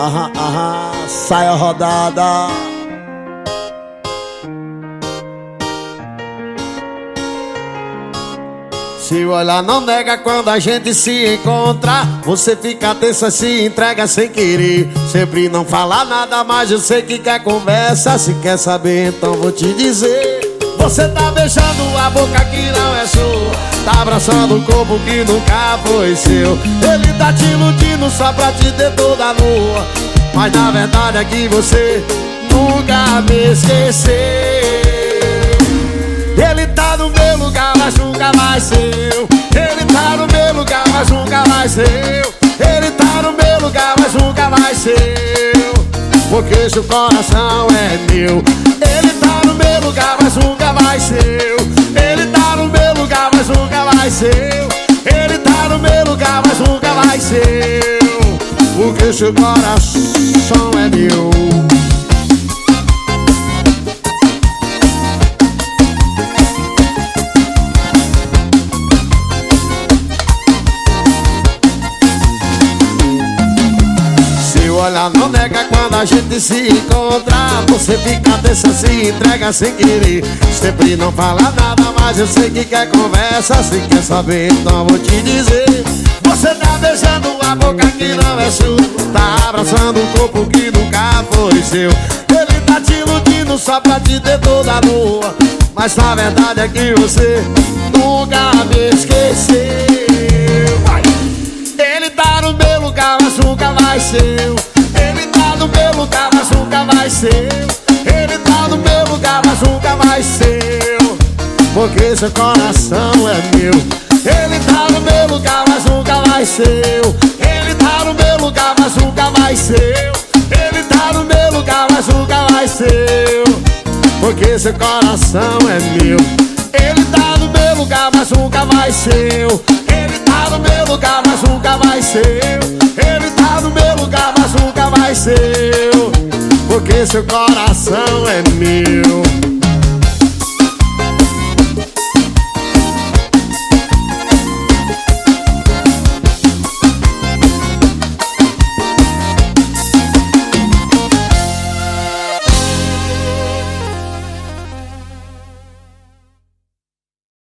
Aham, aham, sai a rodada. Se olhar não nega quando a gente se encontra. Você fica tensa, se entrega sem querer. Sempre não fala nada, mas eu sei que quer conversa. Se quer saber, então vou te dizer. Você tá beijando a boca que não é sua Tá abraçando um corpo que nunca foi seu. Ele tá te iludindo só pra te ter toda nua Mas na verdade é que você nunca me esqueceu. Ele tá no meu lugar, mas nunca vai ser eu Ele tá no meu lugar, mas nunca vai ser eu Ele tá no meu lugar, mas nunca vai ser eu Porque seu coração é meu. Ele tá no meu lugar, mas nunca vai ser mas nunca vai ser eu Porque seu coração é meu. Se olhar não a gente se encontra Você fica dessa, se entrega sem querer. Sempre não fala nada, mas eu sei que quer conversa Se quer saber, então vou te dizer. Você tá beijando a boca que não é sua Tá abraçando um corpo que nunca foi seu. Ele tá te iludindo só pra te ter toda nua Mas na verdade é que você nunca me esqueceu! Ele tá no meu lugar, mas nunca vai ser meu lugar, mas nunca vai ser. Ele tá no meu lugar, mas nunca vai ser. Porque seu coração é meu. Ele tá no meu lugar, mas nunca vai ser. Ele tá no meu lugar, mas nunca vai ser. Ele tá no meu lugar, mas nunca vai ser. Porque seu coração é meu. Ele tá no meu lugar, mas nunca vai ser lugar, mas nunca vai ser eu. Porque seu coração é meu.